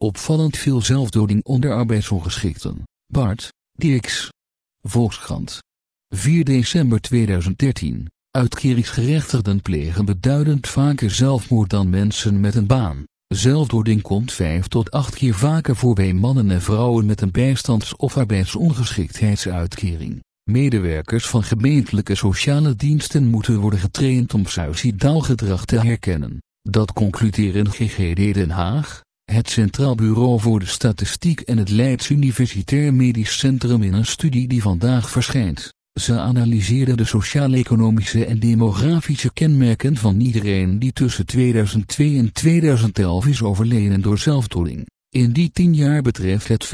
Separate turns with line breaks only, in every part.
Opvallend veel zelfdoding onder arbeidsongeschikten. Bart, Dirks. Volkskrant. 4 december 2013. Uitkeringsgerechtigden plegen beduidend vaker zelfmoord dan mensen met een baan. Zelfdoding komt 5 tot 8 keer vaker voor bij mannen en vrouwen met een bijstands- of arbeidsongeschiktheidsuitkering. Medewerkers van gemeentelijke sociale diensten moeten worden getraind om suicidaal gedrag te herkennen. Dat concluderen GGD Den Haag, het Centraal Bureau voor de Statistiek en het Leids Universitair Medisch Centrum in een studie die vandaag verschijnt. Ze analyseerden de sociaal-economische en demografische kenmerken van iedereen die tussen 2002 en 2011 is overleden door zelfdoding. In die tien jaar betreft het 15.178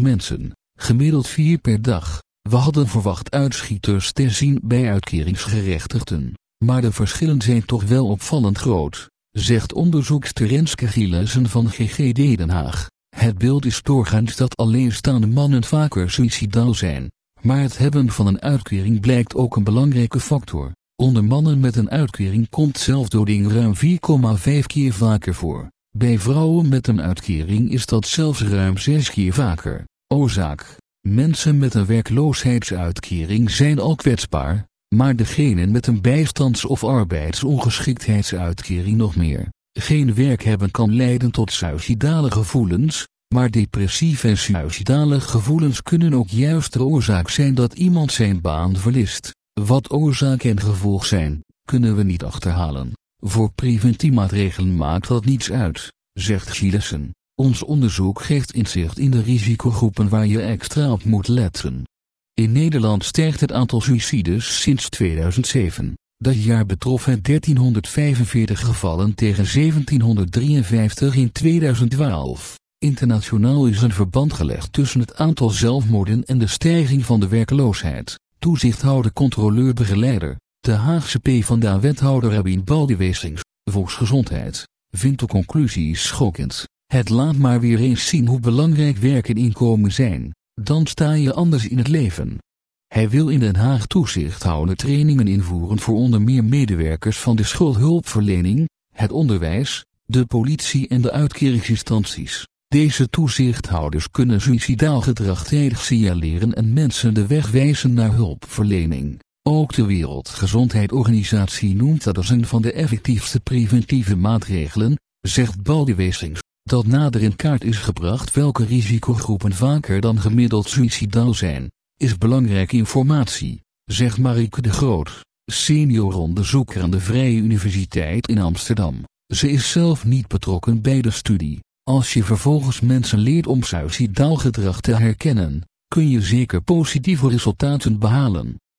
mensen, gemiddeld vier per dag. We hadden verwacht uitschieters te zien bij uitkeringsgerechtigden, maar de verschillen zijn toch wel opvallend groot, zegt onderzoekster Renske Gielessen van GGD Den Haag. Het beeld is doorgaans dat alleenstaande mannen vaker suicidaal zijn, maar het hebben van een uitkering blijkt ook een belangrijke factor. Onder mannen met een uitkering komt zelfdoding ruim 4,5 keer vaker voor. Bij vrouwen met een uitkering is dat zelfs ruim 6 keer vaker. Oorzaak. Mensen met een werkloosheidsuitkering zijn al kwetsbaar, maar degenen met een bijstands- of arbeidsongeschiktheidsuitkering nog meer. Geen werk hebben kan leiden tot suicidale gevoelens, maar depressieve en suicidale gevoelens kunnen ook juist de oorzaak zijn dat iemand zijn baan verliest. Wat oorzaak en gevolg zijn, kunnen we niet achterhalen. Voor preventiemaatregelen maakt dat niets uit, zegt Gielessen. Ons onderzoek geeft inzicht in de risicogroepen waar je extra op moet letten. In Nederland stijgt het aantal suicides sinds 2007. Dat jaar betrof het 1345 gevallen tegen 1753 in 2012. Internationaal is een verband gelegd tussen het aantal zelfmoorden en de stijging van de werkloosheid. Toezichthouder controleur begeleider, de Haagse P van de wethouder Rabin Baldiweesings, Volksgezondheid, vindt de conclusie schokkend. Het laat maar weer eens zien hoe belangrijk werk en inkomen zijn, dan sta je anders in het leven. Hij wil in Den Haag toezichthouder trainingen invoeren voor onder meer medewerkers van de schuldhulpverlening, het onderwijs, de politie en de uitkeringsinstanties. Deze toezichthouders kunnen suicidaal gedrag tijdig signaleren en mensen de weg wijzen naar hulpverlening. Ook de Wereldgezondheidsorganisatie noemt dat als een van de effectiefste preventieve maatregelen, zegt Baldi dat nader in kaart is gebracht welke risicogroepen vaker dan gemiddeld suicidaal zijn, is belangrijke informatie, zegt Marieke de Groot, senior onderzoeker aan de Vrije Universiteit in Amsterdam. Ze is zelf niet betrokken bij de studie. Als je vervolgens mensen leert om suicidaal gedrag te herkennen, kun je zeker positieve resultaten behalen.